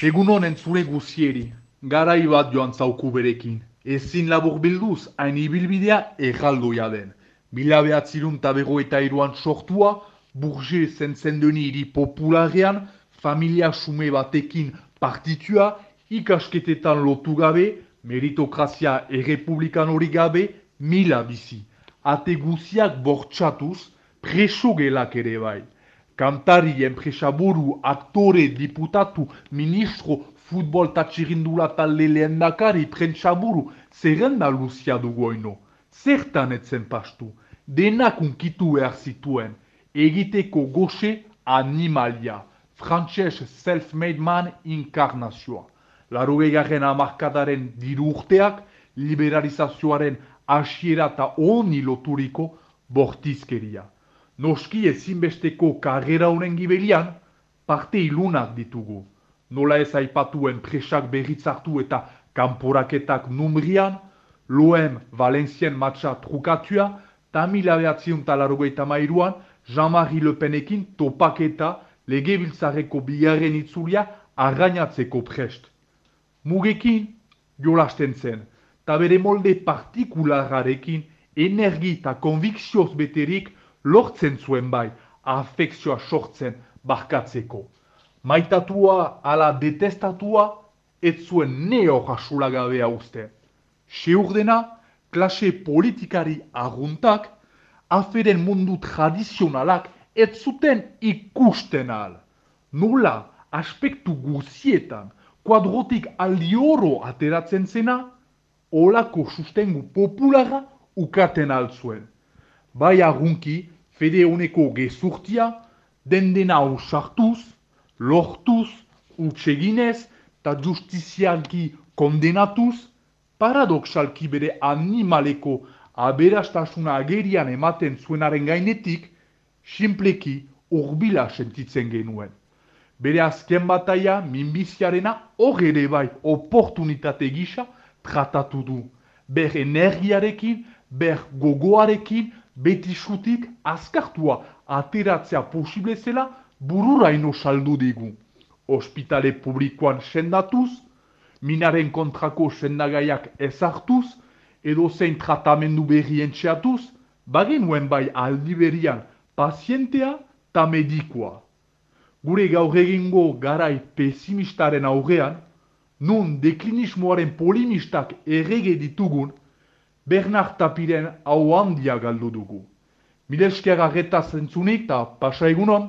Egun honen zure guzieri, garai bat joan zauku berekin. Ezin labur bilduz, hain ibilbidea erraldoia den. Mila behatzirun eta begoeta iruan sortua, burge zentzen deni hiri popularean, familia sume batekin partitua, ikasketetan lotu gabe, meritokrazia errepublikan hori gabe, mila bizi. Ate guziak bortxatuz, preso gelak ere bai. Kantari, enpresaburu, aktore, diputatu, ministro, futbol eta txirindula talde lehen dakari, prentsaburu, zerrenda luzia dugu oino. Zertan etzen pastu, denak unkitu behar zituen, egiteko goxe animalia, frantxez self-made man inkarnazioa. Larugei garen amarkadaren diru urteak, liberalizazioaren asiera eta honi loturiko bortizkeria. Noski ezinbesteko karrera honen gibelian, parte ilunak ditugu. Nola ez aipatuen presak berritzartu eta kanporaketak numrian, loem Valenzien matxa trukatua, eta mila behatzion talarrogeita mairuan, Jean-Marie Le Penekin topaketa lege biltzareko bigarren itzulia arrainatzeko prest. Mugekin, jolasten zen, eta bere molde partikulararekin, energi eta konvikzioz beterik, lortzen zuen bai, afekzioa sortzen barkatzeko. Maitatua ala detestatua, ez zuen neo jasulagabea uste. Seur dena, klase politikari arguntak, aferen mundu tradizionalak ez zuten ikusten al. Nola, aspektu guzietan, kuadrotik aldi oro ateratzen zena, olako sustengu populara ukaten altzuen. Bai argunki, fede honeko gezurtia, den dena usartuz, lortuz, utseginez, eta justizialki kondenatuz, paradoxalki bere animaleko aberastasuna agerian ematen zuenaren gainetik, simpleki urbila sentitzen genuen. Bere azken bataia, minbiziarena, hor ere bai, oportunitate gisa, tratatu du. Ber energiarekin, ber gogoarekin, beti sutik azkartua ateratzea posible zela bururaino saldu digu. Hospitale publikoan sendatuz, minaren kontrako sendagaiak ezartuz, edo zein tratamendu berrien txeatuz, bagenuen bai aldi berian pazientea eta medikoa. Gure gaur egingo garai pesimistaren aurrean, nun deklinismoaren polimistak errege ditugun, Bernard Tapiren hau handia galdu dugu. Mileskia garreta zentzunik eta pasa egunon.